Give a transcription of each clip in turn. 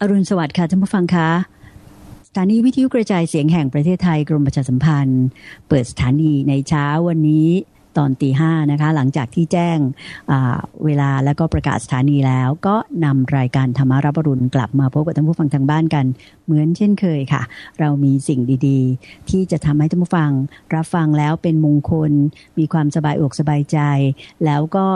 อรุณสวัสดิ์ค่ะท่านผู้ฟังคะสถานีวิทยุกระจายเสียงแห่งประเทศไทยกรมประชาสัมพันธ์ เปิดสถานีในเช้าวันนี้ตอนตีห้านะคะ หลังจากที่แจ้งเวลาแล้วก็ประกาศสถานีแล้ว ก็นำรายการธรรมารับรุณกลับมาพบกับท่านผู้ฟังทางบ้านกัน เหมือนเช่นเคยค่ะ เรามีสิ่งดีๆ ที่จะทำให้ท่านผู้ฟัง รับฟังแล้วเป็นมงคล มีความสบายอกสบายใจ แล้วก็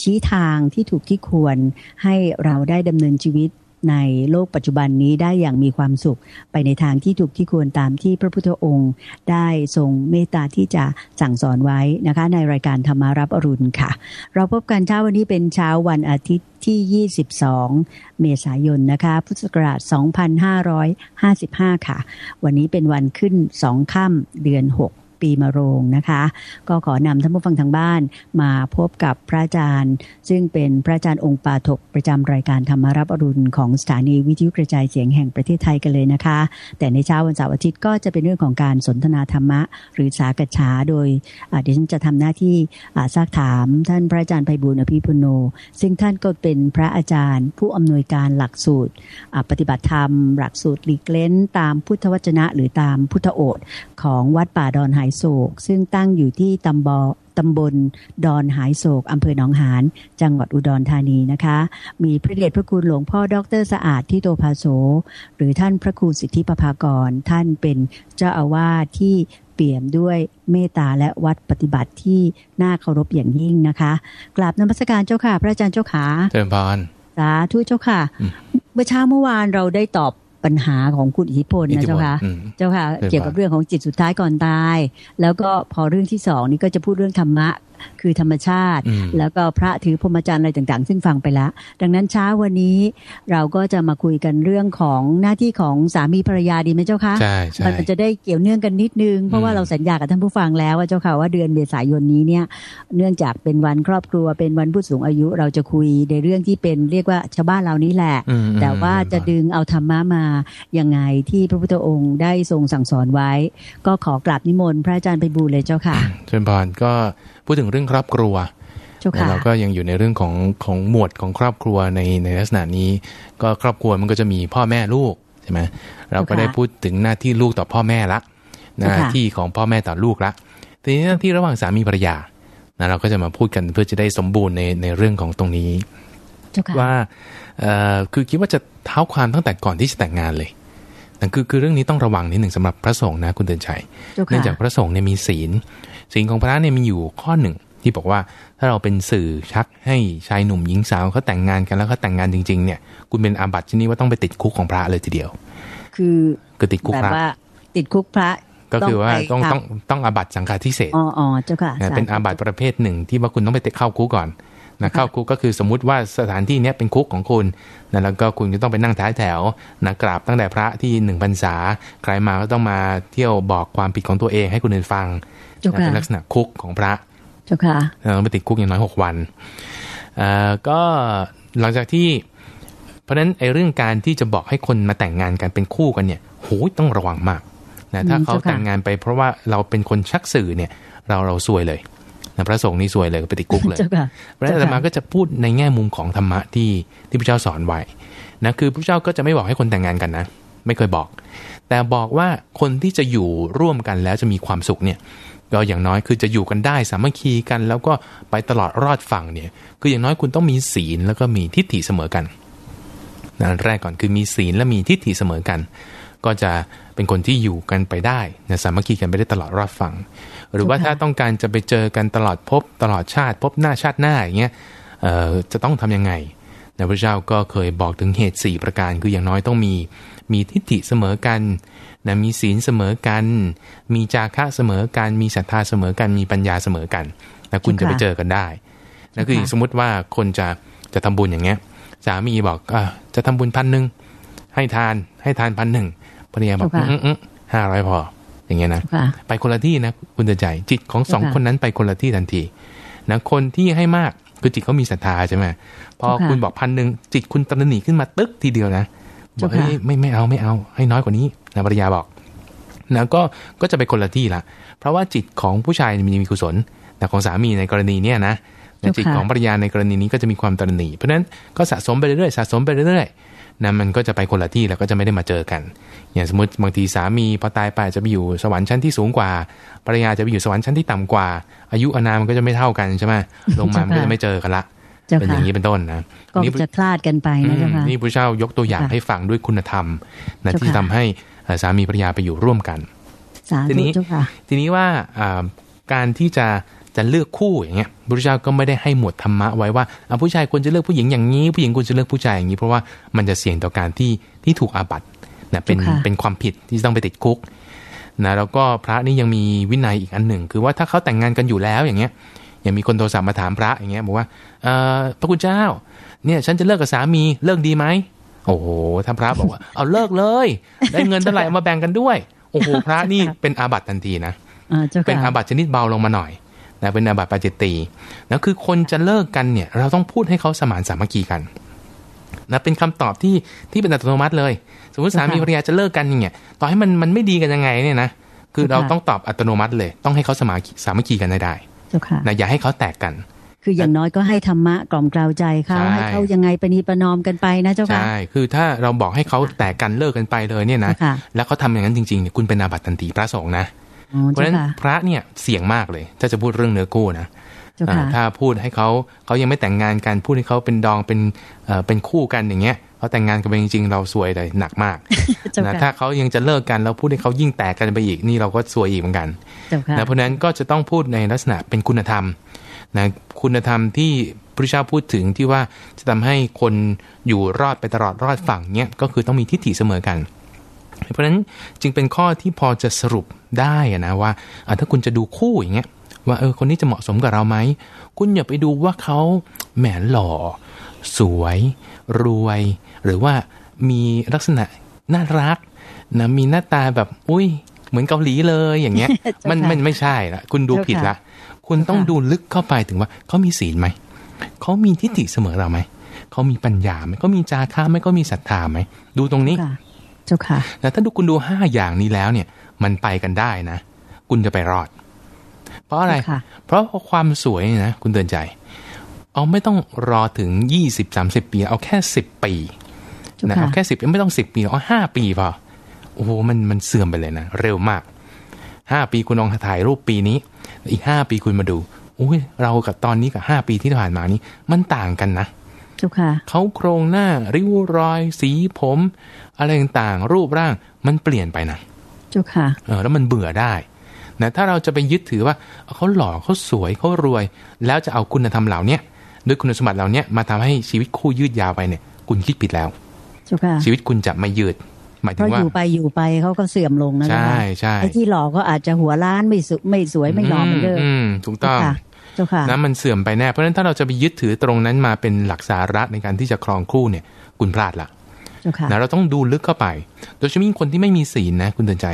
ชี้ทางที่ถูกที่ควรให้เราได้ดำเนินชีวิต ในโลกปัจจุบันนี้ได้อย่างมีความสุข ไปในทางที่ถูกที่ควรตามที่พระพุทธองค์ ได้ทรงเมตตาที่จะสั่งสอนไว้นะคะ ในรายการธรรมารับอรุณค่ะ เราพบกันเช้าวันนี้เป็นเช้าวันอาทิตย์ที่ 22 เมษายนนะคะ พุทธศักราช 2555 ค่ะ วันนี้เป็นวันขึ้นสองค่ำเดือน 6 ปีมะโรงนะคะ ก็ขอนำท่านผู้ฟังทางบ้านมาพบกับพระอาจารย์ ซึ่งเป็นพระอาจารย์องค์ปาถกประจำรายการธรรมารับอรุณของสถานีวิทยุกระจายเสียงแห่งประเทศไทยกันเลยนะคะ แต่ในเช้าวันเสาร์อาทิตย์ก็จะเป็นเรื่องของการสนทนาธรรมะ หรือสากัะฉาโดยเดี๋ยวฉันจะทำหน้าที่ซักถามท่านพระอาจารย์ไพบุญอภิพุโน ซึ่งท่านก็เป็นพระอาจารย์ ผู้อำนวยการหลักสูตรปฏิบัติธรรม หลักสูตรลีกเล้น ตามพุทธวจนะ หรือตามพุทธโอษของวัดป่าดอนไหโศก ซึ่งตั้งอยู่ที่ตำบลตำบลดอนหายโศกอำเภอหนองหานจังหวัดอุดรธานีนะคะ มีพระเดชพระคุณหลวงพ่อดรสะอาดที่โตภาโส หรือท่านพระครูสิทธิปภากร ท่านเป็นเจ้าอาวาสที่เปี่ยมด้วยเมตตาและวัดปฏิบัติที่น่าเคารพอย่างยิ่งนะคะกราบนมัสการเจ้าค่ะ พระอาจารย์เจ้าขาเติมพรสาธุเจ้าค่ะ เมื่อเช้าเมื่อวานเราได้ตอบ ปัญหาของคุณอิทธิพลนะเจ้าค่ะเจ้าค่ะเกี่ยวกับเรื่องของจิตสุดท้ายก่อนตาย แล้วก็พอเรื่องที่สองนี่ก็จะพูดเรื่องธรรมะ คือธรรมชาติ แล้วก็พระถือพรหมจรรย์อะไรต่างๆ ซึ่งฟังไปแล้ว ดังนั้นเช้าวันนี้เราก็จะมาคุยกันเรื่องของหน้าที่ของสามีภรรยาดีไหมเจ้าคะใช่ใช่มันจะได้เกี่ยวเนื่องกันนิดนึง เพราะว่าเราสัญญากับท่านผู้ฟังแล้วว่าเจ้าค่ะว่าเดือนเมษายนนี้เนี่ยเนื่องจากเป็นวันครอบครัวเป็นวันผู้สูงอายุเราจะคุยในเรื่องที่เป็นเรียกว่าชาวบ้านเรานี้แหละ แต่ว่าจะดึงเอาธรรมะมายังไงที่พระพุทธองค์ได้ทรงสั่งสอนไว้ ก็ขอกราบนิมนต์พระอาจารย์ไปบูเลยเจ้าค่ะเชิญพรก็พูดถึงเรื่องครอบครัวเราก็ยังอยู่ในเรื่องของของหมวดของครอบครัวในในลักษณะนี้ ก็ครอบครัวมันก็จะมีพ่อแม่ลูกใช่ไหมเราก็ได้พูดถึงหน้าที่ลูกต่อพ่อแม่ละ หน้าที่ของพ่อแม่ต่อลูกละทีนี้หน้าที่ระหว่างสามีภรรยานะเราก็จะมาพูดกันเพื่อจะได้สมบูรณ์ในในเรื่องของตรงนี้ว่าเอ่อคือคิดว่าจะเท้าความตั้งแต่ก่อนที่จะแต่งงานเลย นั่นคือคือเรื่องนี้ต้องระวังนิดหนึ่งสำหรับพระสงฆ์นะคุณเตือนชัยเนื่องจากพระสงฆ์เนี่ยมีศีลศีลของพระเนี่ยมีอยู่ข้อหนึ่งที่บอกว่าถ้าเราเป็นสื่อชักให้ชายหนุ่มหญิงสาวเขาแต่งงานกันแล้วเขาแต่งงานจริงๆเนี่ยคุณเป็นอาบัติชนิดว่าต้องไปติดคุกของพระเลยทีเดียว คือคือติดคุกพระติดคุกพระก็คือว่าต้องต้องต้องอาบัติสังฆาทิเศษอ๋ออ๋อเจ้าค่ะเป็นอาบัติประเภทหนึ่งที่ว่าคุณต้องไปติดเข้าคุกก่อน นะเข้าคุกก็คือสมมุติว่าสถานที่นี้เป็นคุกของคุณนะแล้วก็คุณจะต้องไปนั่งท้ายแถวนะกราบตั้งแต่พระที่หนึ่งพรรษาใครมาก็ต้องมาเที่ยวบอกความผิดของตัวเองให้คนอื่นฟังเป็นลักษณะคุกของพระเจ้าค่ะเราไปติดคุกอย่างน้อยหกวันอ่ก็หลังจากที่ เพราะฉะนั้นไอ้เรื่องการที่จะบอกให้คนมาแต่งงานกันเป็นคู่กันเนี่ยโหต้องระวังมากนะถ้าเขาแต่งงานไปเพราะว่าเราเป็นคนชักสื่อเนี่ย เราเราซวยเลย นะพระสงฆ์นี่ซวยเลยไปติดคุกเลยพระอาตมาก็จะพูดในแง่มุมของธรรมะที่ที่พระเจ้าสอนไว้นะคือพระเจ้าก็จะไม่บอกให้คนแต่งงานกันนะ ไม่เคยบอก แต่บอกว่าคนที่จะอยู่ร่วมกันแล้วจะมีความสุขเนี่ยก็อย่างน้อยคือจะอยู่กันได้สามัคคีกัน แล้วก็ไปตลอดรอดฝั่งเนี่ย คืออย่างน้อยคุณต้องมีศีลแล้วก็มีทิฏฐิเสมอกันนั่นแรกก่อนคือมีศีลและมีทิฏฐิเสมอกัน ก็จะเป็นคนที่อยู่กันไปได้นะสามัคคีกันไปได้ตลอดรอดฝั่ง หรือว่าถ้าต้องการจะไปเจอกันตลอดพบตลอดชาติพบหน้าชาติหน้าอย่างเงี้ยจะต้องทํำยังไงพระเจ้าก็เคยบอกถึงเหตุ 4 ประการ คืออย่างน้อยต้องมีมีทิฏฐิเสมอกันนะมีศีลเสมอกัน มีจาคะเสมอกัน มีศรัทธาเสมอกัน มีปัญญาเสมอกัน แล้วคุณจะไปเจอกันได้นั่นคือสมมติว่าคนจะจะทำบุญอย่างเงี้ยสามีบอกอจะทำบุญพันหนึ่งให้ทานให้ทานพันหนึ่งภรรยาบอกห้าร้อยพอ อย่างเงี้ยนะไปคนละที่นะคุณจะใจจิตของสองคนนั้นไปคนละที่ทันทีนะคนที่ให้มากคือจิตเขามีศรัทธาใช่ไหมพอคุณบอกพันหนึ่งจิตคุณตระหนีขึ้นมาตึ๊กทีเดียวนะบอกเฮ้ยไม่ไม่เอาไม่เอาให้น้อยกว่านี้นะภรรยาบอกนะก็ก็จะไปคนละที่ละเพราะว่าจิตของผู้ชายมีมีกุศลแต่ของสามีในกรณีเนี้ยนะจิตของภรรยาในกรณีนี้ก็จะมีความตระหนี่เพราะฉะนั้นก็สะสมไปเรื่อยๆสะสมไปเรื่อยๆ นะมันก็จะไปคนละที่แล้วก็จะไม่ได้มาเจอกัน อย่างสมมติบางทีสามีพอตายไปจะไปอยู่สวรรค์ชั้นที่สูงกว่าภรรยาจะไปอยู่สวรรค์ชั้นที่ต่ำกว่า อายุอานามมันก็จะไม่เท่ากันใช่ไหมลงมามันก็จะไม่เจอกันละเจ้าเป็นอค่ะย่างนี้เป็นต้นนะก็นี่จะคลาดกันไปนะเจ้าค่ะนี่พระเจ้ายกตัวอย่างค่ะให้ฟังด้วยคุณธรรมนะเจ้าค่ะที่ทำให้เอ่อสามีภรรยาไปอยู่ร่วมกันสาทีธุนี้เจ้าค่ะทีนี้ว่าอ่าการที่จะ จะเลือกคู่อย่างเงี้ยพระพุทธเจ้าก็ไม่ได้ให้หมวดธรรมะไว้ว่าอะผู้ชายควรจะเลือกผู้หญิงอย่างนี้ ผู้หญิงควรจะเลือกผู้ชายอย่างนี้ เพราะว่ามันจะเสี่ยงต่อการที่ที่ถูกอาบัตินะเป็นเจ้าค่ะเป็นความผิดที่ต้องไปติดคุกนะแล้วก็พระนี่ยังมีวินัยอีกอันหนึ่ง คือว่าถ้าเขาแต่งงานกันอยู่แล้วอย่างเงี้ยอย่างมีคนโทรศัพท์มาถามพระอย่างเงี้ยบอกว่าเอ่อพระคุณเจ้า เนี่ยฉันจะเลิกกับสามีเลิกดีไหมโอ้โหท่านพระบอกว่าเอาเลิกเลย ได้เงินเท่าไหร่เอามาแบ่งกันด้วย โอ้โหพระนี่เป็นอาบัติทันทีนะอ่าเจ้าค่ะเป็นอาบัติชนิดเบาลงมาหน่อย นะเป็นอาบัติปาจิตตีนะคือคนจะเลิกกันเนี่ยเราต้องพูดให้เขาสมานสามัคคีกันนะเป็นคำตอบที่ที่เป็นอัตโนมัติเลย สมมติสามีภรรยาจะเลิกกันอย่างเงี้ยต่อให้มันมันไม่ดีกันยังไงเนี่ยนะคือเราต้องตอบอัตโนมัติเลย ต้องให้เขาสมาสามัคคีกันได้ได้เจ้าค่ะนะอย่าให้เขาแตกกัน คืออย่างน้อยก็ให้ธรรมะกล่อมกล่าวใจเขาใช่ให้เขายังไงประนีประนอมกันไปนะเจ้าค่ะใช่คือถ้าเราบอกให้เขาแตกกันเลิกกันไปเลยเนี่ยนะเจ้าค่ะแล้วเขาทำอย่างนั้นจริงๆเนี่ยคุณเป็นอาบัติทันทีพระสงฆ์นะอ๋อ เพราะฉะเจ้านั้นค่ะพระเนี่ยเสี่ยงมากเลย ถ้าจะพูดเรื่องเนื้อคู่นะเจ้าอ่าค่ะถ้าพูดให้เขาเขายังไม่แต่งงานกันพูดให้เขาเป็นดองเป็นเอ่อเป็นคู่กันอย่างเงี้ยเขาแต่งงานกันไปจริง ๆ เราซวยเลยหนักมากเจ้านะค่ะถ้าเขายังจะเลิกกันแล้วพูดให้เขายิ่งแตกกันไปอีกนี่เราก็ซวยอีกเหมือนกันเจ้าค่ะนะเพราะฉะนั้นก็จะต้องพูดในลักษณะเป็นคุณธรรมนะคุณธรรมที่พระเจ้าพูดถึงที่ว่าจะทำให้คนอยู่รอดไปตลอดรอดฝั่งเนี้ยก็คือต้องมีทิฏฐิเสมอกัน เพราะฉะนั้นจึงเป็นข้อที่พอจะสรุปได้อะนะว่าอะถ้าคุณจะดูคู่อย่างเงี้ยว่าเออคนนี้จะเหมาะสมกับเราไหมคุณอย่าไปดูว่าเขาแหมหล่อ สวย รวย หรือว่ามีลักษณะน่ารักนะมีหน้าตาแบบอุ้ยเหมือนเกาหลีเลยอย่างเงี้ยเจ้าค่ะมันมันไม่ใช่ละคุณดูผิดละคุณต้องดูลึกเข้าไปถึงว่าเขามีศีลไหมเขามีทิฏฐิเสมอเราไหมเขามีปัญญาไหมเขามีจาค่าไหมเขามีศรัทธาไหมดูตรงนี้ค่ะ เจ้าค่ะแต่ถ้าดูคุณดูห้าอย่างนี้แล้วเนี่ย มันไปกันได้นะ คุณจะไปรอด เพราะอะไรค่ะเพราะความสวยเนี่ยนะ คุณเตือนใจ เอาไม่ต้องรอถึงยี่สิบสามสิบปี เอาแค่สิบปีเจ้านะค่ะเอาแค่สิบไม่ต้องสิบปีเอาห้าปีพอโอ้โหมันมันเสื่อมไปเลยนะเร็วมากห้าปีคุณลองถ่ายรูปปีนี้ อีกห้าปีคุณมาดูอุ้ยเรากับตอนนี้กับห้าปีที่ผ่านมานี้ มันต่างกันนะเจ้าค่ะเขาโครงหน้าริ้วรอย สีผม อะไรต่างๆรูปร่างมันเปลี่ยนไปนะเจ้าค่ะเออแล้วมันเบื่อได้นะถ้าเราจะไปยึดถือว่าเขาหล่อเขาสวยเขารวย แล้วจะเอาคุณธรรมเหล่าเนี้ยด้วยคุณสมบัติเหล่าเนี้ยมาทำให้ชีวิตคู่ยืดยาวไปเนี่ย คุณคิดผิดแล้วเจ้าค่ะชีวิตคุณจะไม่ยืดหมายเพถึงราะอว่ายู่ไปอยู่ไปเขาก็เสื่อมลงนะเจ้าใช่ค่ะใช่ไอ้ที่หล่อก็อาจจะหัวล้านไม่สวยไม่สวยไม่หล่อเหมือนเดิมอืมถูกต้องค่ะเจ้าค่ะนะมันเสื่อมไปแน่เพราะฉะนั้นถ้าเราจะไปยึดถือตรงนั้นมาเป็นหลักสาระในการที่จะครองคู่เนี่ย คุณพลาดละเจ้าค่ะ นะเราต้องดูลึกเข้าไป โดยเฉพาะยิ่งคนที่ไม่มีศีลนะ คุณเตือนใจ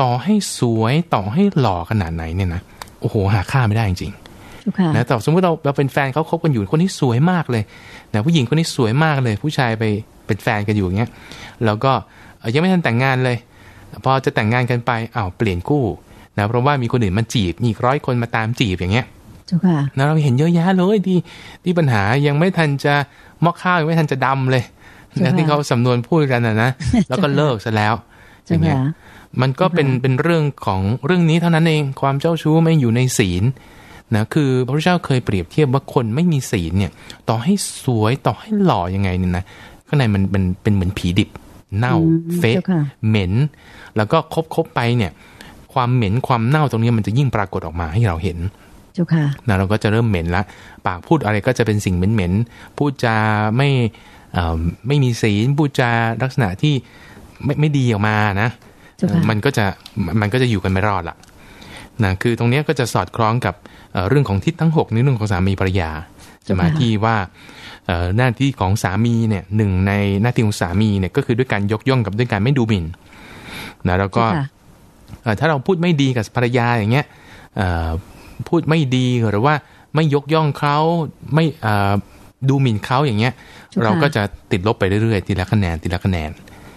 ต่อให้สวยต่อให้หล่อขนาดไหนเนี่ยนะโอ้โหหาค่าไม่ได้จริงเจ้าค่ะๆนะแต่สมมติเราเราเป็นแฟนเขาคบกันอยู่คนที่สวยมากเลยนะผู้หญิงคนนี้สวยมากเลย ผู้ชายไปเป็นแฟนกันอยู่อย่างเงี้ยแล้วก็เอ่อยังไม่ทันแต่งงานเลย พอจะแต่งงานกันไปอ้าวเปลี่ยนคู่นะเพราะว่ามีคนอื่นมาจีบมีอีกร้อยคนมาตามจีบอย่างเงี้ยเจ้าค่ะนะเราเห็นเยอะแยะเลยที่ที่ปัญหายังไม่ทันจะหมอกข้าวยังไม่ทันจะดำเลยใช่ นะค่ะที่เขาสำนวนพูดกันนะนะแล้วก็เลิกซะแล้วอเจ้าย่างเงี้ยค่ะมันก็เป็นค่ะเป็นเรื่องของเรื่องนี้เท่านั้นเองความเจ้าชู้ไม่อยู่ในศีลนะคือพระพุทธเจ้าเคยเปรียบเทียบว่าคนไม่มีศีลเนี่ย ต่อให้สวยต่อให้หล่อยังไงเนี่ยนะข้างในมันเป็นเป็นเหมือนผีดิบ เน่าอืมเฟะเจ้าค่ะเหม็น แล้วก็คบคบไปเนี่ย ความเหม็นความเน่าตรงนี้มันจะยิ่งปรากฏออกมาให้เราเห็นเจ้าค่ะนะเราก็จะเริ่มเหม็นละ ปากพูดอะไรก็จะเป็นสิ่งเหม็นๆ พูดจาไม่เอ่อ ไม่มีศีลพูดจาลักษณะที่ไม่ไม่ดีออกมานะเจ้าค่ะมันก็จะมันก็จะอยู่กันไม่รอดละนะคือตรงเนี้ยก็จะสอดคล้องกับเอ่อเรื่องของทิศทั้ง6ในเรื่องของสามีภรรยาจะมาที่ว่าเอ่อหน้าที่ของสามีเนี่ยหนึ่งในหน้าที่ของสามีเนี่ยก็คือด้วยการยกย่องกับด้วยการไม่ดูหมิ่นนะแล้วก็เจ้าค่ะเอ่อถ้าเราพูดไม่ดีกับภรรยาอย่างเงี้ยเอ่อพูดไม่ดีหรือว่าไม่ยกย่องเขาไม่เอ่อ ดูหมิ่นเขาอย่างเงี้ยเจ้าค่ะเราก็จะติดลบไปเรื่อยๆทีละคะแนนทีละคะแนน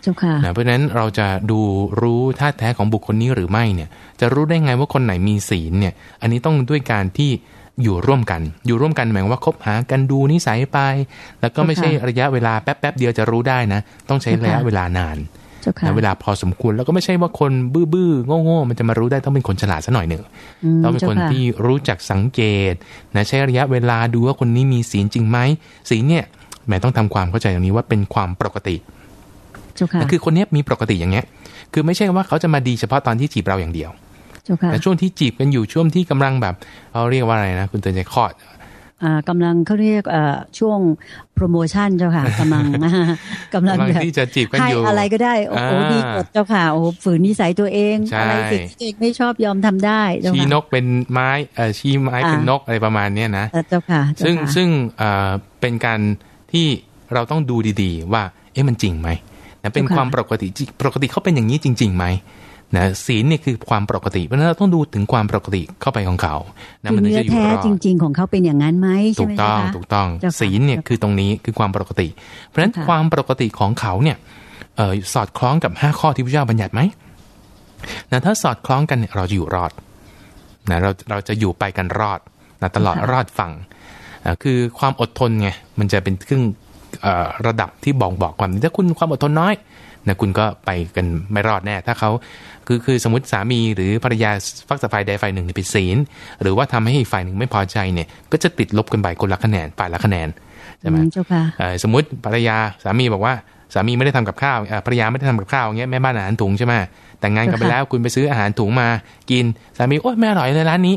เจ้าค่ะนะเพราะฉะนั้นเราจะดูรู้ท่าแท้ของบุคคลนี้หรือไม่เนี่ย จะรู้ได้ไงว่าคนไหนมีศีลเนี่ย อันนี้ต้องด้วยการที่อยู่ร่วมกัน อยู่ร่วมกันหมายว่าคบหากันดูนิสัยไป แล้วก็ไม่ใช่ระยะเวลาแป๊บแป๊บเดียวจะรู้ได้นะ ต้องใช้ระยะเวลานาน นะเวลาพอสมควรแล้วก็ไม่ใช่ว่าคนบื้อบื้อโง่โง่มันจะมารู้ได้ต้องเป็นคนฉลาดซะหน่อยหนึ่งต้องเป็นคนที่รู้จักสังเกตนะใช้ระยะเวลาดูว่าคนนี้มีศีลจริงไหมศีลเนี่ยแม่ต้องทำความเข้าใจตรงนี้ว่าเป็นความปกติคือคนนี้มีปกติอย่างเงี้ย คือไม่ใช่ว่าเขาจะมาดีเฉพาะตอนที่จีบเราอย่างเดียวแต่ช่วงที่จีบกันอยู่ช่วงที่กำลังแบบเขาเรียกว่าอะไรนะคุณเตือนใจคลอด กำลังเขาเรียกช่วงโปรโมชั่นเจ้าค่ะกำลังกำลังที่จะจีบกันอยู่อะไรก็ได้ โอ้โหดีกดเจ้าค่ะโอ้ฝืนนิสัยตัวเอง อะไรสิ่งที่เองไม่ชอบยอมทำได้ชี้นกเป็นไม้เออชี้ไม้เป็นนกอะไรประมาณเนี้ยนะเจ้าค่ะ ซึ่งซึ่งเป็นการที่เราต้องดูดีๆ ว่า เอ๊ะมันจริงไหมเป็นความปกติปกติเขาเป็นอย่างนี้จริงๆไหม นะศีลเนี่ยคือความปกติเพราะนั้นเราต้องดูถึงความปกติเข้าไปของเขานะมันถึงจะอยู่รอดจริง ๆ ของเขาเป็นอย่างนั้นไหมถูกต้องถูกต้องศีลเนี่ยคือตรงนี้คือความปกติ เพราะฉะนั้นความปกติของเขาเนี่ยเออสอดคล้องกับห้าข้อที่พระเจ้าบัญญัติไหมนะถ้าสอดคล้องกันเนี่ยเราจะอยู่รอดนะเราเราจะอยู่ไปกันรอดนะตลอดรอดฝั่งคือความอดทนไงมันจะเป็นครึ่งระดับที่บอกบอกความถ้าคุณความอดทนน้อยนะคุณก็ไปกันไม่รอดแน่ ถ้าเขา คือคือสมมติสามีหรือภรรยาฝักฝ่ายใดฝ่ายหนึ่งเป็นศีล หรือว่าทำให้ฝ่ายหนึ่งไม่พอใจเนี่ยก็จะติดลบกันไปคนละคะแนนฝ่ายละคะแนนใช่ไหมสมมติภรรยาสามีบอกว่าสามีไม่ได้ทำกับข้าวภรรยาไม่ได้ทำกับข้าวเงี้ยแม่บ้านอาหารถุงใช่ไหมแต่งงานกันไปแล้วคุณไปซื้ออาหารถุงมากิน สามีโอ้ยไม่อร่อยเลยร้านนี้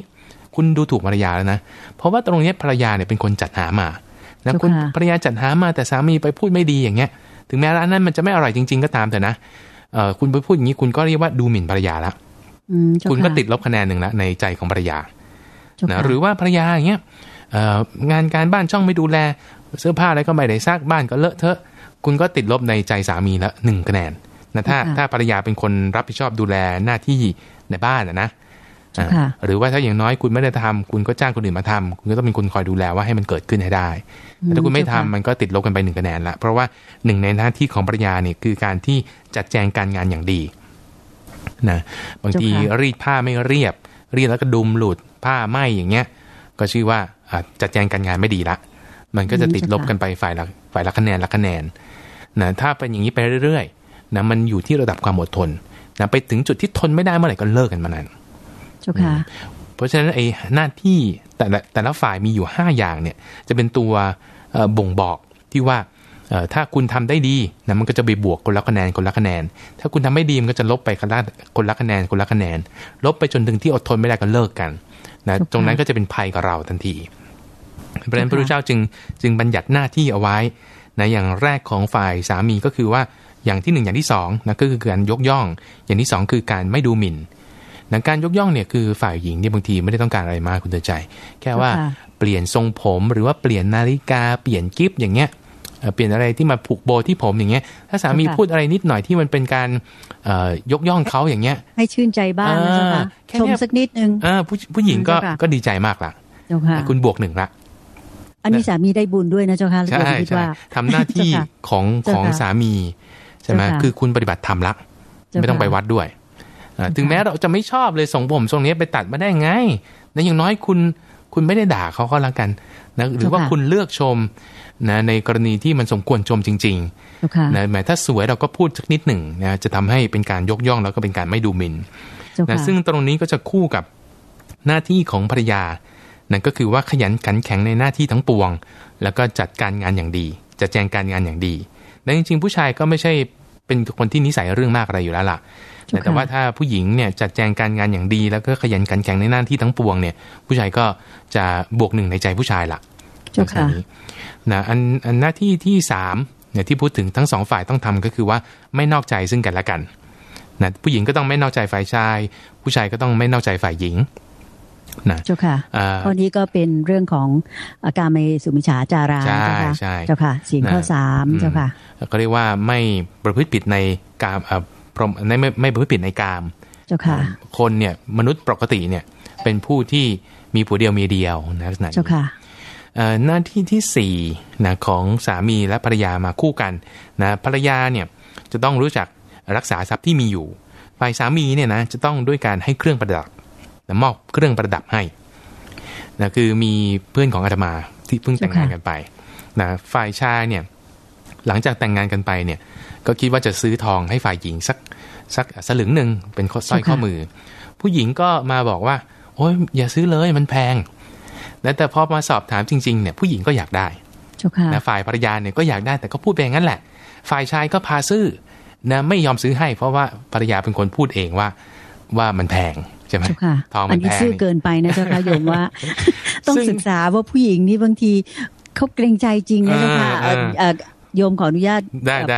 คุณดูถูกภรรยาแล้วนะ เพราะว่าตรงนี้ภรรยาเนี่ยเป็นคนจัดหามาแล้วคุณภรรยาจัดหามาแต่สามีไปพูดไม่ดีอย่างเงี้ย ถึงแม้ร้านนั้นมันจะไม่อร่อยจริง ๆ ก็ตามแต่นะเออ คุณไปพูดอย่างนี้คุณก็เรียกว่าดูหมิ่นภรรยาละคุณก็ติดลบคะแนนหนึ่งละในใจของภรรยานะหรือว่าภรรยาอย่างเงี้ยงานการบ้านช่องไม่ดูแล เสื้อผ้าอะไรก็ไม่ได้ซักบ้านก็เลอะเทอะ คุณก็ติดลบในใจสามีละหนึ่งคะแนนนะถ้าถ้าภรรยาเป็นคนรับผิดชอบดูแลหน้าที่ในบ้านนะ หรือว่าถ้าอย่างน้อยคุณไม่ได้ทำคุณก็จ้างคนอื่นมาทำคุณก็ต้องเป็นคนคอยดูแลว่าให้มันเกิดขึ้นให้ได้แต่ถ้าคุณไม่ทำมันก็ติดลบกันไปหนึ่งคะแนนละเพราะว่าหนึ่งในหน้าที่ของปริญญาเนี่ยคือการที่จัดแจงการงานอย่างดีนะบางทีรีดผ้าไม่เรียบ รีดแล้วก็ดุมหลุดผ้าไหมอย่างเงี้ย ก็ชื่อว่าจัดแจงการงานไม่ดีละ มันก็จะติดลบกันไปฝ่ายละฝ่ายละคะแนนละคะแนนนะถ้าเป็นอย่างนี้ไปเรื่อยๆนะมันอยู่ที่ระดับความอดทนนะไปถึงจุดที่ทนไม่ได้เมื่อไหร่ก็เลิกกันมานั้น จ้าค่ะ เพราะฉะนั้นไอ้หน้าที่แต่ละแต่ละฝ่ายมีอยู่ห้าอย่างเนี่ย จะเป็นตัวบ่งบอกที่ว่าถ้าคุณทำได้ดีนะมันก็จะไปบวกคนละคะแนนคนละคะแนน ถ้าคุณทำไม่ดีมันก็จะลบไปคนละคนละคะแนนคนละคะแนน ลบไปจนถึงที่อดทนไม่ได้ก็เลิกกันนะตรงนั้นก็จะเป็นภัยกับเราทันทีเพราะฉะนั้นพระพุทธเจ้าจึงจึงบัญญัติหน้าที่เอาไว้นะอย่างแรกของฝ่ายสามีก็คือว่าอย่างที่หนึ่งอย่างที่สองนะก็คือการยกย่อง อย่างที่สองคือการไม่ดูหมิ่น นะการยกย่องเนี่ยคือฝ่ายหญิงเนี่ยบางทีไม่ได้ต้องการอะไรมากคุณเตือนใจ แค่ว่าเปลี่ยนทรงผมหรือว่าเปลี่ยนนาฬิกาเปลี่ยนกิฟต์อย่างเงี้ยเปลี่ยนอะไรที่มาผูกโบที่ผมอย่างเงี้ย ถ้าสามีพูดอะไรนิดหน่อยที่มันเป็นการยกย่องเขาอย่างเงี้ย ให้ชื่นใจบ้างนะคะชมสักนิดนึงผู้ผู้หญิงก็ก็ดีใจมากละคุณบวกหนึ่งละอันนี้สามีได้บุญด้วยนะเจ้าค่ะใช่ใช่ทำหน้าที่ของของสามีใช่ไหมคือคุณปฏิบัติธรรมละไม่ต้องไปวัดด้วย ถึงแม้เราจะไม่ชอบเลยส่งผมทรงนี้ไปตัดมาได้ไงนะอย่างน้อยคุณคุณไม่ได้ด่าเขาก็แล้วกันนะหรือว่าคุณเลือกชมนะในกรณีที่มันสมควรชมจริงๆนะแม้ถ้าสวยเราก็พูดสักนิดหนึ่งนะจะทำให้เป็นการยกย่องแล้วก็เป็นการไม่ดูหมิ่นนะซึ่งตรงนี้ก็จะคู่กับหน้าที่ของภรรยานั่นก็คือว่าขยันขันแข็งในหน้าที่ทั้งปวง แล้วก็จัดการงานอย่างดี จัดแจงการงานอย่างดีและจริงๆ ผู้ชายก็ไม่ใช่เป็นคนที่นิสัยเรื่องมากอะไรอยู่แล้วล่ะ แต่ว่าถ้าผู้หญิงเนี่ยจัดแจงการงานอย่างดี แล้วก็ขยันกันแข่งในหน้าที่ทั้งปวงเนี่ย ผู้ชายก็จะบวกหนึ่งในใจผู้ชายละจ้าค่ะนะอันอันหน้าที่ที่สามเนี่ยที่พูดถึงทั้งสองฝ่ายต้องทำก็คือว่าไม่นอกใจซึ่งกันและกันนะผู้หญิงก็ต้องไม่นอกใจฝ่ายชาย ผู้ชายก็ต้องไม่นอกใจฝ่ายหญิงนะเจ้าค่ะข้อนี้ก็เป็นเรื่องของอาการไม่สุมิฉาจาราใช่ใช่เจ้าค่ะสิ่งข้อสามเจ้าค่ะก็เรียกว่าไม่ประพฤติผิดในการ พรหมในไม่ไม่ประพฤติผิดในกามเจ้าค่ะคนเนี่ยมนุษย์ปกติเนี่ยเป็นผู้ที่มีผัวเดียวมีเดียวนะลักษณะเจ้าค่ะหน้าที่ที่สี่นะของสามีและภรรยามาคู่กันนะภรรยาเนี่ยจะต้องรู้จักรักษาทรัพย์ที่มีอยู่ฝ่ายสามีเนี่ยนะจะต้องด้วยการให้เครื่องประดับนะมอบเครื่องประดับให้นะคือมีเพื่อนของอาตมาที่เพิ่งแต่งงานกันไปนะฝ่ายชายเนี่ยหลังจากแต่งงานกันไปเนี่ย ก็คิดว่าจะซื้อทองให้ฝ่ายหญิงสักสักสลึงหนึ่งเป็นสร้อยข้อมือ ผู้หญิงก็มาบอกว่า โอ้ยอย่าซื้อเลยมันแพงแต่พอมาสอบถามจริงๆเนี่ยผู้หญิงก็อยากได้นะฝ่ายภรรยาเนี่ยก็อยากได้แต่ก็พูดไปอย่างนั้นแหละ ฝ่ายชายก็พาซื้อนะไม่ยอมซื้อให้ เพราะว่าภรรยาเป็นคนพูดเองว่าว่ามันแพงใช่ไหมทองมันแพงอันนี้ซื้อเกินไปนะเจ้าค่ะโยมว่า ต้องศึกษาว่าผู้หญิงนี่บางทีเขาเกรงใจจริงนะเจ้าค่ะ โยมขออนุญาต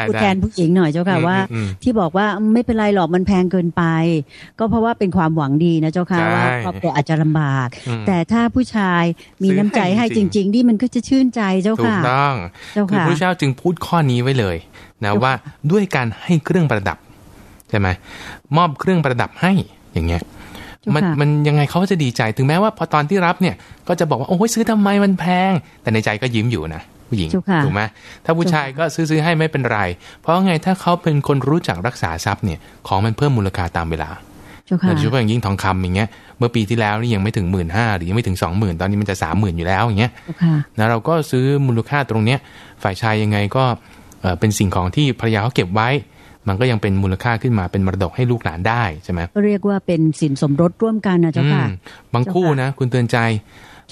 ผู้แทนผู้หญิงหน่อยเจ้าค่ะว่า ที่บอกว่าไม่เป็นไรหรอกมันแพงเกินไป ก็เพราะว่าเป็นความหวังดีนะเจ้าค่ะว่าครอบครัวอาจจะลำบาก แต่ถ้าผู้ชายมีน้ำใจให้จริงๆนี่มันก็จะชื่นใจเจ้าค่ะถูกต้องคือพระเจ้าจึงพูดข้อนี้ไว้เลยนะว่าด้วยการให้เครื่องประดับใช่ไหมมอบเครื่องประดับให้อย่างเงี้ยมันมันยังไงเขาจะดีใจถึงแม้ว่าพอตอนที่รับเนี่ย ก็จะบอกว่าโอ้ยซื้อทำไมมันแพง แต่ในใจก็ยิ้มอยู่นะ ผู้หญิงถูกไหมถ้าผู้ชายก็ซื้อซื้อให้ไม่เป็นไร เพราะไงถ้าเขาเป็นคนรู้จักรักษาทรัพย์เนี่ยของมันเพิ่มมูลค่าตามเวลาโดยเฉพาะอย่างยิ่งทองคำอย่างเงี้ยเมื่อปีที่แล้วนี่ยังไม่ถึงหมื่นห้าหรือยังไม่ถึงสองหมื่นตอนนี้มันจะสามหมื่นอยู่แล้วอย่างเงี้ยนะเราก็ซื้อมูลค่าตรงเนี้ยฝ่ายชายยังไงก็เป็นสิ่งของที่ภรรยาเขาเก็บไว้ มันก็ยังเป็นมูลค่าขึ้นมาเป็นมรดกให้ลูกหลานได้ใช่ไหมก็เรียกว่าเป็นสินสมรสร่วมกันนะเจ้าค่ะบางคู่นะ คุณเตือนใจ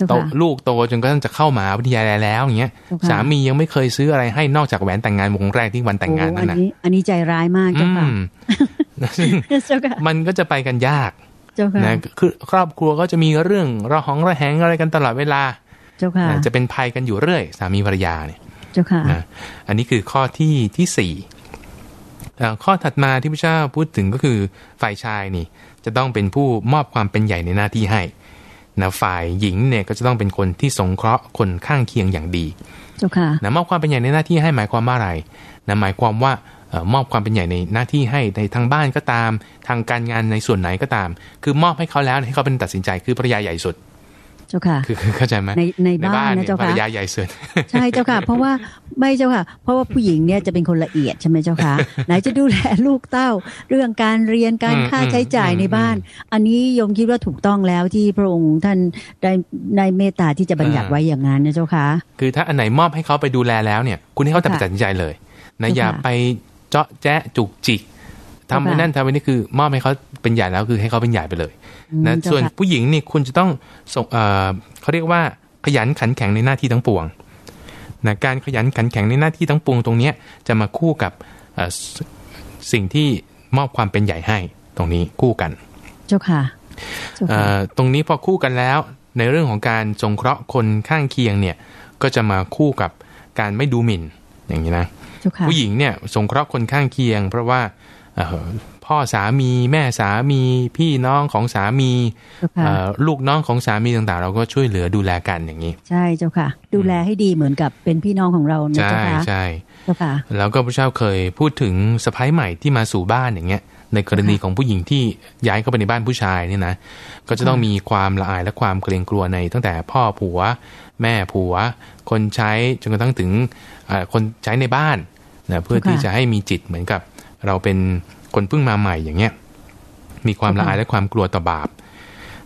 โตลูกโตจนก็ต้องจะเข้ามาวิทยาลัยแล้วอย่างเงี้ยสามียังไม่เคยซื้ออะไรให้นอกจากแหวนแต่งงานวงแรกที่วันแต่งงานนั่นนะอันนี้ใจร้ายมากเจ้าค่ะมันก็จะไปกันยากนะคือครอบครัวก็จะมีเรื่องระหองระแหงอะไรกันตลอดเวลาเจ้าค่ะจะเป็นภัยกันอยู่เรื่อย สามีภรรยาเนี่ยเจ้าค่ะอันนี้คือข้อที่ที่สี่ข้อถัดมาที่พระเจ้าพูดถึงก็คือฝ่ายชายนี่ จะต้องเป็นผู้มอบความเป็นใหญ่ในหน้าที่ให้ นะฝ่ายหญิงเนี่ยก็จะต้องเป็นคนที่สงเคราะห์คนข้างเคียงอย่างดีนะมอบความเป็นใหญ่ในหน้าที่ให้หมายความว่าอะไรนะหมายความว่ามอบความเป็นใหญ่ในหน้าที่ให้ในทางบ้านก็ตาม ทางการงานในส่วนไหนก็ตาม คือมอบให้เขาแล้วให้เขาเป็นตัดสินใจคือภรรยาใหญ่สุด เจ้าค่ะ คือเข้าใจไหมในในบ้านนะเจ้าค่ะภรรยาใหญ่สุดใช่เจ้าค่ะ เพราะว่าไม่เจ้าค่ะ เพราะว่าผู้หญิงเนี่ยจะเป็นคนละเอียดใช่ไหมเจ้าค่ะ ไหนจะดูแลลูกเต้า เรื่องการเรียนการค่าใช้จ่ายในบ้าน อันนี้ยมคิดว่าถูกต้องแล้วที่พระองค์ท่านได้ในเมตตาที่จะบัญญัติไว้อย่างนั้นนะเจ้าค่ะ คือถ้าอันไหนมอบให้เขาไปดูแลแล้วเนี่ย คุณให้เขาตัดสินใจเลยนะอย่าไปเจาะแจ๊ะจุกจิกทำให้นั่นทำให้นี่คือมอบให้เขา เป็นใหญ่แล้วคือให้เขาเป็นใหญ่ไปเลยนะส่วนผู้หญิงนี่คุณจะต้องส่งเเขาเรียกว่าขยันขันแข็งในหน้าที่ทั้งปวงนะการขยันขันแข็งในหน้าที่ทั้งปวงตรงเนี้ยจะมาคู่กับสิ่งที่มอบความเป็นใหญ่ให้ตรงนี้คู่กัน เจ้าค่ะตรงนี้พอคู่กันแล้ว ในเรื่องของการสงเคราะห์คนข้างเคียงเนี่ยก็จะมาคู่กับการไม่ดูหมิ่นอย่างนี้นะผู้หญิงเนี่ยสงเคราะห์คนข้างเคียง เพราะว่า พ่อสามี แม่สามี พี่น้องของสามีลูกน้องของสามีต่างๆ เราก็ช่วยเหลือดูแลกันอย่างนี้ ใช่เจ้าค่ะ ดูแลให้ดีเหมือนกับเป็นพี่น้องของเราใช่ใช่เจ้าค่ะแล้วก็พระเจ้าเคยพูดถึงสะพ้ายใหม่ที่มาสู่บ้านอย่างเงี้ย ในกรณีของผู้หญิงที่ย้ายเข้าไปในบ้านผู้ชายเนี่ยนะก็จะต้องมีความละอายและความเกรงกลัวในตั้งแต่พ่อผัว แม่ผัว คนใช้จนกระทั่งถึงคนใช้ในบ้านนะเพื่อที่จะให้มีจิตเหมือนกับเราเป็น คนเพิ่งมาใหม่อย่างเงี้ยมีความละอายและความกลัวต่อบาป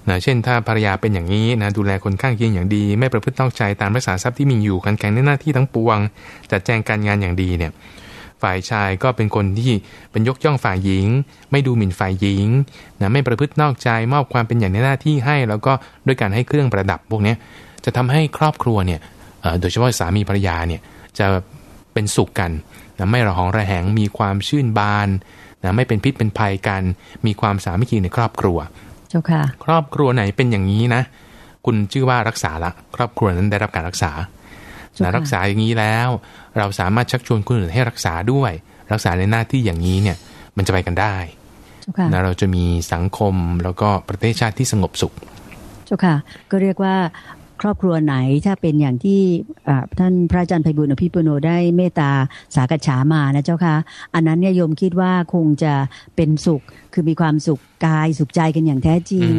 นะเช่น ถ้าภรรยาเป็นอย่างนี้นะดูแลคนข้างเคียงอย่างดี ไม่ประพฤตินอกใจตามรักษาทรัพย์ที่มีอยู่กันแข่งในหน้าที่ทั้งปวง จัดแจงการงานอย่างดีเนี่ย ฝ่ายชายก็เป็นคนที่เป็นยกย่องฝ่ายหญิง ไม่ดูหมิ่นฝ่ายหญิงนะไม่ประพฤตินอกใจมอบความเป็นอย่างในหน้าที่ให้ แล้วก็ด้วยการให้เครื่องประดับพวกนี้จะทำให้ครอบครัวเนี่ยโดยเฉพาะสามีภรรยาเนี่ยจะเป็นสุขกันนะไม่ระหองระแหงมีความชื่นบาน นะไม่เป็นพิษเป็นภัยกันมีความสามัคคีในครอบครัวเจ้าค่ะ ครอบครัวไหนเป็นอย่างนี้นะ คุณชื่อว่ารักษาละ ครอบครัวนั้นได้รับการรักษานะรักษาอย่างนี้แล้ว เราสามารถชักชวนคนอื่นให้รักษาด้วย รักษาในหน้าที่อย่างนี้เนี่ย มันจะไปกันได้นะเราจะมีสังคมแล้วก็ประเทศชาติที่สงบสุขเจ้าค่ะ ก็เรียกว่าค รอบครัวไหนถ้าเป็นอย่างที่ท่านพระอาจารย์ไพบุญอภิปุโนได้เมตตาสากฉามานะเจ้าค่ะอันนั้นเนี่ยโยมคิดว่าคงจะเป็นสุขคือมีความสุขกายสุขใจกันอย่างแท้จริง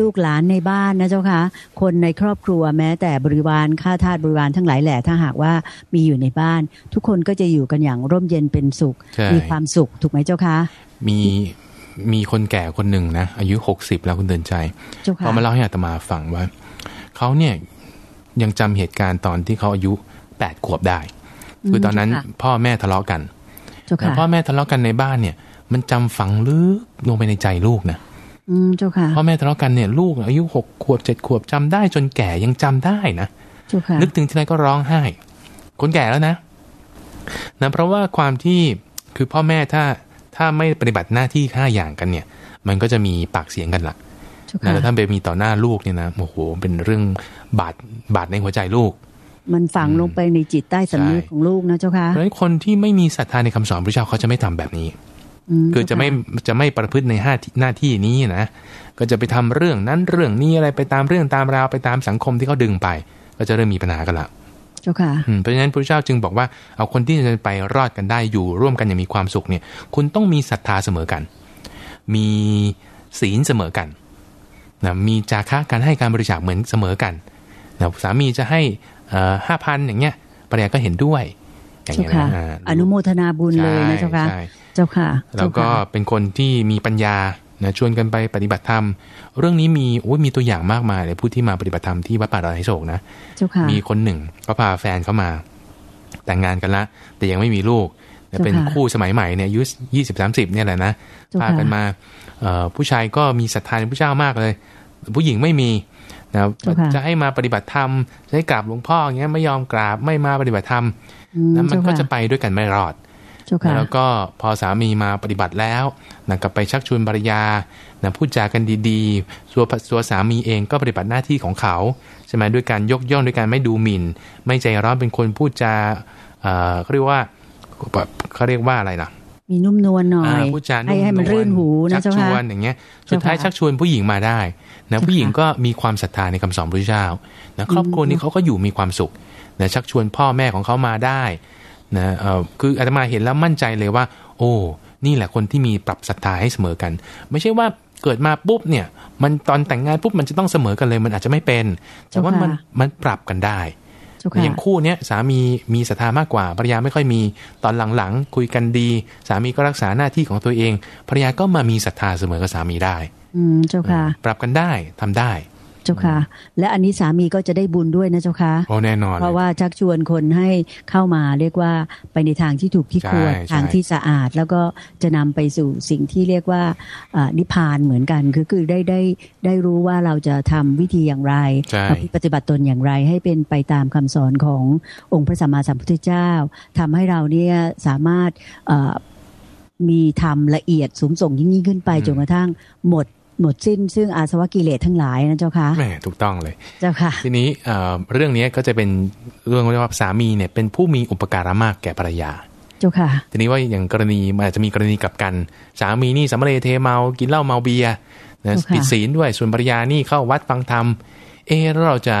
ลูกหลานในบ้านนะเจ้าค่ะคนในครอบครัวแม้แต่บริวารข้าทาสบริวารทั้งหลายแหละถ้าหากว่ามีอยู่ในบ้าน ทุกคนก็จะอยู่กันอย่างร่มเย็นเป็นสุข มีความสุขถูกไหมเจ้าคะมีมีคนแก่คนหนึ่งนะอายุหกสิบแล้วคุณเดินใจพอมาเล่าให้อาตมาฟังว่า เขาเนี่ยยังจำเหตุการณ์ตอนที่เขาอายุแปดขวบได้ คือตอนนั้นพ่อแม่ทะเลาะกันเจ้าแต่ค่ะพ่อแม่ทะเลาะกันในบ้านเนี่ย มันจำฝังลึกลงไปในใจลูกนะอืมเจ้าค่ะพ่อแม่ทะเลาะกันเนี่ยลูกอายุหกขวบเจ็ดขวบจำได้จนแก่ยังจำได้นะเจ้าค่ะนึกถึงทีไรก็ร้องไห้ คนแก่แล้วนะนะเพราะว่าความที่คือพ่อแม่ถ้าถ้าไม่ปฏิบัติหน้าที่ห้าอย่างกันเนี่ย มันก็จะมีปากเสียงกันหลักเจ้า นะค่ะแล้วถ้าไปมีต่อหน้าลูกเนี่ยนะโอ้โหเป็นเรื่องบาดบาดในหัวใจลูก มันฝังลงไปในจิตใต้สำนึกใช่ของลูกนะเจ้าค่ะเพราะฉะนั้นคนที่ไม่มีศรัทธาในคำสอนพระเจ้าเขาจะไม่ทำแบบนี้มคือจะไม่เจ้าจะไม่ประพฤติในห้าหน้าที่นี้นะก็จะไปทำเรื่องนั้นเรื่องนี้อะไรไปตามเรื่องตามราวไปตามสังคมที่เขาดึงไป ก็จะเริ่มมีปัญหากันละเจ้าค่ะอืมเพราะฉะนั้นพระเจ้าจึงบอกว่าเอาคนที่จะไปรอดกันได้อยู่ร่วมกันอย่างมีความสุขเนี่ย คุณต้องมีศรัทธาเสมอกัน มีศีลเสมอกัน นะมีจาคะการให้การบริจาคเหมือนเสมอกันนะสามีจะให้ห้าพันอย่างเงี้ยภรรยาก็เห็นด้วยอย่างเจ้าเงี้ยค่ะนะอ่าอนุโมทนาบุญเลยนะเจ้าค่ะใช่เจ้าค่ะแล้วก็เจ้าค่ะเป็นคนที่มีปัญญานะชวนกันไปปฏิบัติธรรม เรื่องนี้มีโอ้ยมีตัวอย่างมากมายเลยผู้ที่มาปฏิบัติธรรมที่วัดป่าดอยโศกนะเจ้าค่ะมีคนหนึ่งก็พาแฟนเข้ามา แต่งงานกันละ แต่ยังไม่มีลูกแต่เจ้าค่ะเป็นคู่สมัยใหม่เนี่ยอายุยี่สิบสามสิบเนี่ยแหละนะเจ้าพาค่ะกันมาเอ่อ ผู้ชายก็มีศรัทธาในพระเจ้ามากเลย ผู้หญิงไม่มีนะเจ้าค่ะจะให้มาปฏิบัติธรรมจะให้กราบหลวงพ่ออย่างเงี้ยไม่ยอมกราบไม่มาปฏิบัติธรรมอืมนะมันเจ้าก็ค่ะจะไปด้วยกันไม่รอดเจ้าค่ะแล้วก็พอสามีมาปฏิบัติแล้วนะกลับไปชักชวนภรรยานะพูดจากันดีๆตัวตัวสามีเองก็ปฏิบัติหน้าที่ของเขาใช่ไหมด้วยการยกย่องด้วยการไม่ดูหมิ่น ไม่ใจร้อนเป็นคนพูดจาเอ่อเขาเรียกว่าแบบเขาเรียกว่าอะไรล่ะ มีนุ่มนวลหน่อยอ่าพูดจาให้ให้มันวลรื่นหูนะชักเจ้าชค่ะวนอย่างเงี้ยสุดท้ายเจ้าค่ะชักชวนผู้หญิงมาได้นะเจ้าค่ะผู้หญิงก็มีความศรัทธาในคำสอนพระเจ้านะครอบครัวนี้เขาก็อยู่มีความสุขนะชักชวนพ่อแม่ของเขามาได้นะเอ่อคืออาตมาเห็นแล้วมั่นใจเลยว่า โอ้นี่แหละคนที่มีปรับศรัทธาให้เสมอกัน ไม่ใช่ว่าเกิดมาปุ๊บเนี่ย มันตอนแต่งงานปุ๊บมันจะต้องเสมอกันเลย มันอาจจะไม่เป็น แต่ว่ามันมันปรับกันได้เจ้าค่ะ อย่างคู่เนี้ยสามีมีศรัทธามากกว่าภรรยาไม่ค่อยมีตอนหลังๆคุยกันดี สามีก็รักษาหน้าที่ของตัวเองภรรยาก็มามีศรัทธาเสมอกับสามีได้ อืมเจ้าค่ะ ปรับกันได้ทำได้ เจ้าค่ะ และอันนี้สามีก็จะได้บุญด้วยนะเจ้าค่ะโอ้แน่นอน เพราะว่าชักชวนคนให้เข้ามาเรียกว่าไปในทางที่ถูกที่ควรใช่ทางใช่ที่สะอาด แล้วก็จะนำไปสู่สิ่งที่เรียกว่าอ่านิพพานเหมือนกัน คือคือได้ได้ได้รู้ว่าเราจะทำวิธีอย่างไรใช่ปฏิบัติตนอย่างไรให้เป็นไปตามคำสอนขององค์พระสัมมาสัมพุทธเจ้าทำให้เราเนี่ยสามารถเอ่อมีธรรมละเอียดสูงส่งยิ่งยิ่งขึ้นไปอืมจนกระทั่งหมด หมดสิ้น ซึ่งอาสวะกิเลสทั้งหลายนะเจ้าค่ะแหมถูกต้องเลย เจ้าค่ะ ทีนี้เอ่อเรื่องนี้ก็จะเป็นเรื่องว่าสามีเนี่ยเป็นผู้มีอุปการะมากแก่ภรรยา เจ้าค่ะ ทีนี้ว่าอย่างกรณีมันอาจจะมีกรณีกลับกัน สามีนี่สำเร็จเทเมา กินเหล้าเมาเบียร์นะเจ้าค่ะผิดศีลด้วย ส่วนภรรยานี่เข้าวัดฟังธรรม เอะแล้วเราจะ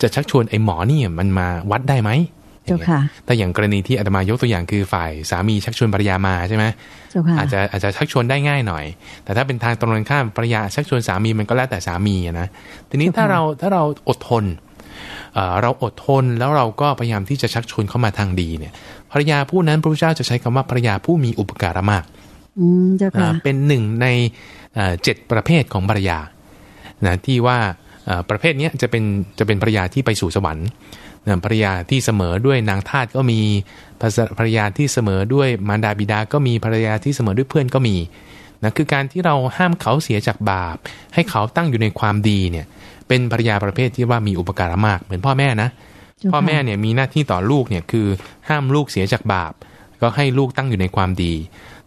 จะชักชวนไอ้หมอนี่มันมาวัดได้ไหมอย่าเจ้างเงี้ยค่ะแต่อย่างกรณีที่อาตมายกตัวอย่างคือฝ่ายสามีชักชวนภรรยามาใช่ไหมเจ้าค่ะ อาจจะอาจจะชักชวนได้ง่ายหน่อย แต่ถ้าเป็นทางตรงกันข้ามภรรยาชักชวนสามีมันก็แล้วแต่สามีอะนะทีนี้ถ้าเราถ้าเราอดทนเอ่อเราอดทนแล้วเราก็พยายามที่จะชักชวนเข้ามาทางดีเนี่ยภรรยาผู้นั้นพระพุทธเจ้าจะใช้คำว่าภรรยาผู้มีอุปการะมากอืมเจ้าค่ะอ่าเป็นหนึ่งในเอ่อเจ็ดประเภทของภรรยานะที่ว่าเอ่อประเภทเนี้ยจะเป็นจะเป็นภรรยาที่ไปสู่สวรรค์นะ ภรรยาที่เสมอด้วยนางทาสก็มีภรรภรรยาที่เสมอด้วยมารดาบิดา ก็มีภรรยาที่เสมอด้วยเพื่อนก็มีนะคือการที่เราห้ามเขาเสียจากบาป ให้เขาตั้งอยู่ในความดีเนี่ย เป็นภรรยาประเภทที่ว่ามีอุปการะมากเหมือนพ่อแม่นะเจ้าค่ะพ่อแม่เนี่ยมีหน้าที่ต่อลูกเนี่ยคือห้ามลูกเสียจากบาป ก็ให้ลูกตั้งอยู่ในความดี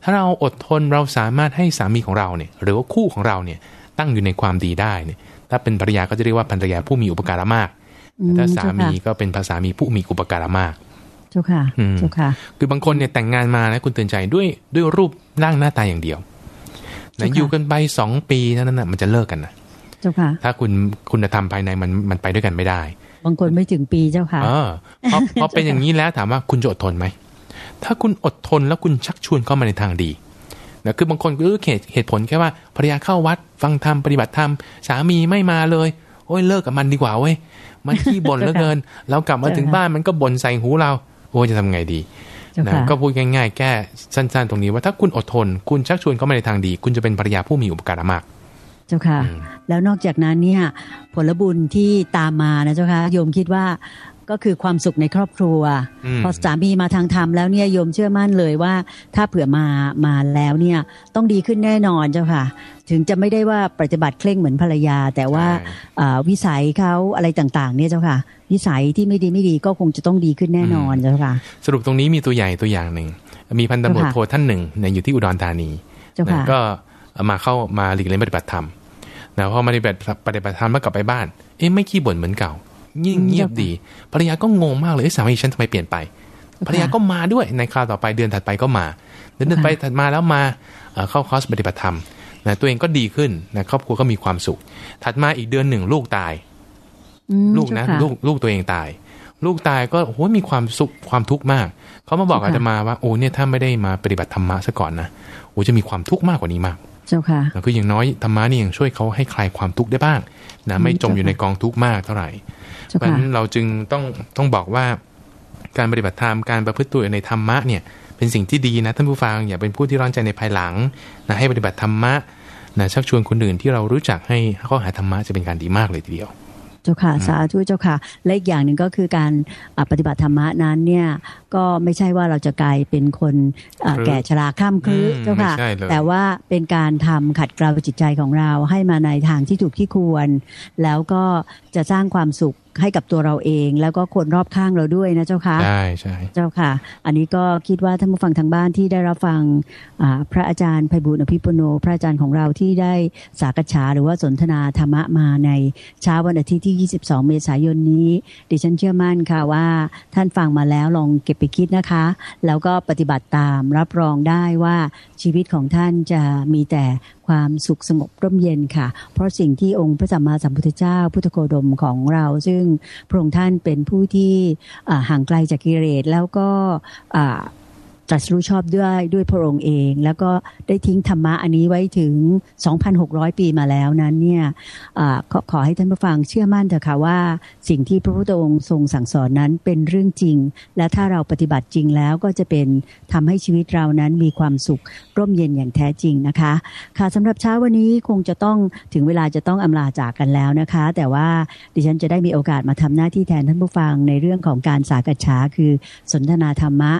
ถ้าเราอดทนเราสามารถให้สามีของเราเนี่ยหรือว่าคู่ของเราเนี่ยตั้งอยู่ในความดีได้เนี่ยถ้าเป็นภรรยาก็จะเรียกว่าภรรยาผู้มีอุปการะมากอืมแต่ ถ้าสามีเจ้ค่ะก็เป็นภาษามีผู้มีอุปการะมากเจ้าค่ะอืมเจ้าค่ะ คือบางคนเนี่ยแต่งงานมานะคุณเตือนใจด้วยด้วยรูปร่างหน้าตาอย่างเดียวเจ้านะค่ะอยู่กันไปสองปีเท่านั้นนะมันจะเลิกกันนะเจ้าค่ะ ถ้าคุณคุณธรรมภายในมันมันไปด้วยกันไม่ได้ บางคนไม่ถึงปีเจ้าค่ะเออพอพอเป็นอย่างนี้แล้วถามว่าคุณจะอดทนไหมถ้าคุณอดทนแล้วคุณชักชวนเข้ามาในทางดีนะคือบางคนก็เหตุเหตุผลแค่ว่าภรรยาเข้าวัดฟังธรรมปฏิบัติธรรมสามีไม่มาเลยโอ้ยเลิกกับมันดีกว่าเว้ยมันขี้บ่นเหลือเกินเรากลับมาถึงบ้านมันก็บ่นใส่หูเรา โอ้ยจะทำไงดีเจ้านะค่ะก็พูดง่ายๆ แก้สั้นๆ ตรงนี้ว่าถ้าคุณอดทน คุณชักชวนเข้ามาในทางดี คุณจะเป็นภรรยาผู้มีอุปการะมากเจ้าค่ะ แล้วนอกจากนั้นเนี่ยผลบุญที่ตามมานะเจ้าค่ะโยมคิดว่าก็คือความสุขในครอบครัวอืมพอสามีมาทางธรรมแล้วเนี่ยโยมเชื่อมั่นเลยว่า ถ้าเผื่อมามาแล้วเนี่ยต้องดีขึ้นแน่นอนเจ้าค่ะ ถึงจะไม่ได้ว่าปฏิบัติเคร่งเหมือนภรรยา แต่ว่าใช่อ่าวิสัยเขาอะไรต่างๆ เนี่ยเจ้าค่ะ วิสัยที่ไม่ดีไม่ดีก็คงจะต้องดีขึ้นแน่นอนเจ้าค่ะ สรุปตรงนี้มีตัวใหญ่ตัวอย่างหนึ่ง มีพันตำรวจเจ้าค่ะโทท่านหนึ่งเนี่ยอยู่ที่อุดรธานีเจ้าค่ะนะก็มาเข้ามาหลีกเล่นปฏิบัติธรรมนะพอมาปฏิบัติปฏิบัติธรรมแล้วกลับไปบ้าน เอ๊ะไม่ขี้บ่นเหมือนเก่ายิ่งเงียบดีภรรยาก็งงมากเลยเอ๊ะสามีฉันทำไมเปลี่ยนไปภรรยาก็มาด้วยในคราวต่อไปเดือนถัดไปก็มา เดือนถัดไปถัดมาแล้วมาเอ่อเข้าคอร์สปฏิบัติธรรม นะตัวเองก็ดีขึ้นนะครอบครัวก็มีความสุข ถัดมาอีกเดือนหนึ่งลูกตายอืมลูกนะเจ้าค่ลูกลูกตัวเองตาย ลูกตายก็โอ้โหมีความสุขความทุกข์มาก เขามาบอกเจ้าอาค่ะตมาว่าโอ้เนี่ยถ้าไม่ได้มาปฏิบัติธรรมะซะก่อนนะโอ้จะมีความทุกข์มากกว่านี้มากเจ้าค่ะนะคืออย่างน้อยธรรมะนี่ยังช่วยเขาให้คลายความทุกข์ได้บ้างนะไม่จมอยู่ในกองทุกข์มากเท่าไหร่เจ้าเพราะฉะค่ะนั้นเราจึงต้องต้องบอกว่าการปฏิบัติธรรมการประพฤติตัวในธรรมะเนี่ย เป็นสิ่งที่ดีนะท่านผู้ฟังอย่าเป็นผู้ที่ร้อนใจในภายหลังนะให้ปฏิบัติธรรมะนะชักชวนคนอื่นที่เรารู้จักให้เข้าหาธรรมะจะเป็นการดีมากเลยทีเดียว เจ้าค่ะสาธุเจ้าค่ะและอีกอย่างหนึ่งก็คือการปฏิบัติธรรมะนั้นเนี่ย ก็ไม่ใช่ว่าเราจะกลายเป็นคนอ่าครึแก่ชราคล่ำครึอืมเจ้าค่ะไม่ใช่เลยแต่ว่าเป็นการทำขัดเกลาจิตใจของเราให้มาในทางที่ถูกที่ควร แล้วก็จะสร้างความสุขให้กับตัวเราเอง แล้วก็คนรอบข้างเราด้วยนะเจ้าค่ะใช่ใช่เจ้าค่ะ อันนี้ก็คิดว่าท่านผู้ฟังทางบ้านที่ได้รับฟังอ่าพระอาจารย์ไพบูลย์อภิปุโน พระอาจารย์ของเราที่ได้สากฉาหรือว่าสนทนาธรรมะมาในเช้าวันอาทิตย์ที่ 22 เมษายนนี้ ดิฉันเชื่อมั่นค่ะว่าท่านฟังมาแล้วลองเก็บไปคิดนะคะ แล้วก็ปฏิบัติตามรับรองได้ว่าชีวิตของท่านจะมีแต่ความสุขสงบร่มเย็นค่ะ เพราะสิ่งที่องค์พระสัมมาสัมพุทธเจ้า พุทธโคดมของเรา ซึ่งพระองค์ท่านเป็นผู้ที่ห่างไกลจากกิเลสแล้วก็ ตรัสรู้ชอบด้วยด้วยพระองค์เอง แล้วก็ได้ทิ้งธรรมะอันนี้ไว้ถึง 2,600 ปีมาแล้วนั้นเนี่ยอขอขอให้ท่านผู้ฟังเชื่อมั่นเถอะค่ะว่า สิ่งที่พระพุทธองค์ทรงสั่งสอนนั้นเป็นเรื่องจริง และถ้าเราปฏิบัติจริงแล้วก็จะเป็นทำให้ชีวิตเรานั้นมีความสุขร่มเย็นอย่างแท้จริงนะคะ ค่ะสำหรับเช้าวันนี้คงจะต้องถึงเวลาจะต้องอำลาจากกันแล้วนะคะ แต่ว่าดิฉันจะได้มีโอกาสมาทำหน้าที่แทนท่านผู้ฟังในเรื่องของการสากัจฉาคือสนทนาธรรมะ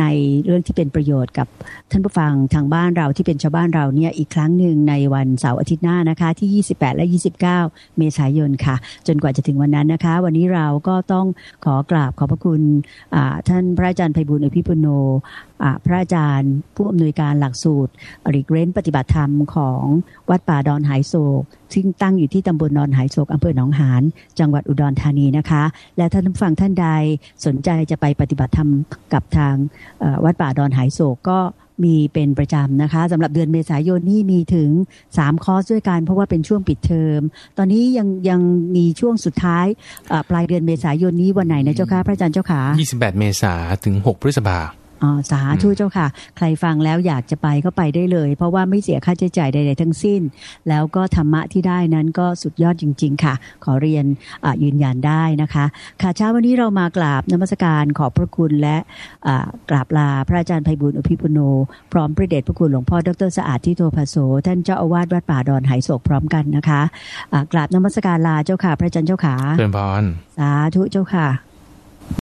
ในเรื่องที่เป็นประโยชน์กับท่านผู้ฟังทางบ้านเราที่เป็นชาวบ้านเราเนี่ยอีกครั้งหนึ่งในวันเสาร์อาทิตย์หน้านะคะ ที่ 28 และ 29 เมษายนค่ะ จนกว่าจะถึงวันนั้นนะคะ วันนี้เราก็ต้องขอกราบขอบพระคุณท่านพระอาจารย์ไพบุญอภิปุโน พระอาจารย์ ผู้อำนวยการหลักสูตรหลีกเร้นปฏิบัติธรรมของวัดป่าดอนหายโศก ซึ่งตั้งอยู่ที่ตำบลดอนหายโศกอำเภอหนองหานจังหวัดอุดรธานีนะคะ และท่านผู้ฟังท่านใดสนใจจะไปปฏิบัติธรรมกับทางวัดป่าดอนหายโศกก็มีเป็นประจำนะคะสำหรับเดือนเมษายนนี่มีถึง 3 คอร์สด้วยกันเพราะว่าเป็นช่วงปิดเทอม ตอนนี้ยังยังมีช่วงสุดท้ายปลายเดือนเมษายนนี้วันไหนนะเจ้าค่ะพระอาจารย์เจ้าขา28 เมษาถึง 6 พฤษภาคม อ๋อสาธุเจ้าค่ะ ใครฟังแล้วอยากจะไปก็ไปได้เลย เพราะว่าไม่เสียค่าใช้จ่ายใด ๆ ทั้งสิ้น แล้วก็ธรรมะที่ได้นั้นก็สุดยอดจริง ๆ ค่ะ ขอเรียนอ่ายืนยันได้นะคะค่ะเช้าวันนี้เรามากราบนมัสการขอบพระคุณและอ่ากราบลาพระอาจารย์ไพบุญอภิปุโน พร้อมพระเดชพระคุณหลวงพ่อดรสะอาดที่โทภาโสท่านเจ้าอาวาสวัดป่าดอนไหโศกพร้อมกันนะคะอ่ากราบนมัสการลาเจ้าค่ะ พระอาจารย์เจ้าขาเพื่อนพรสาธุเจ้าค่ะ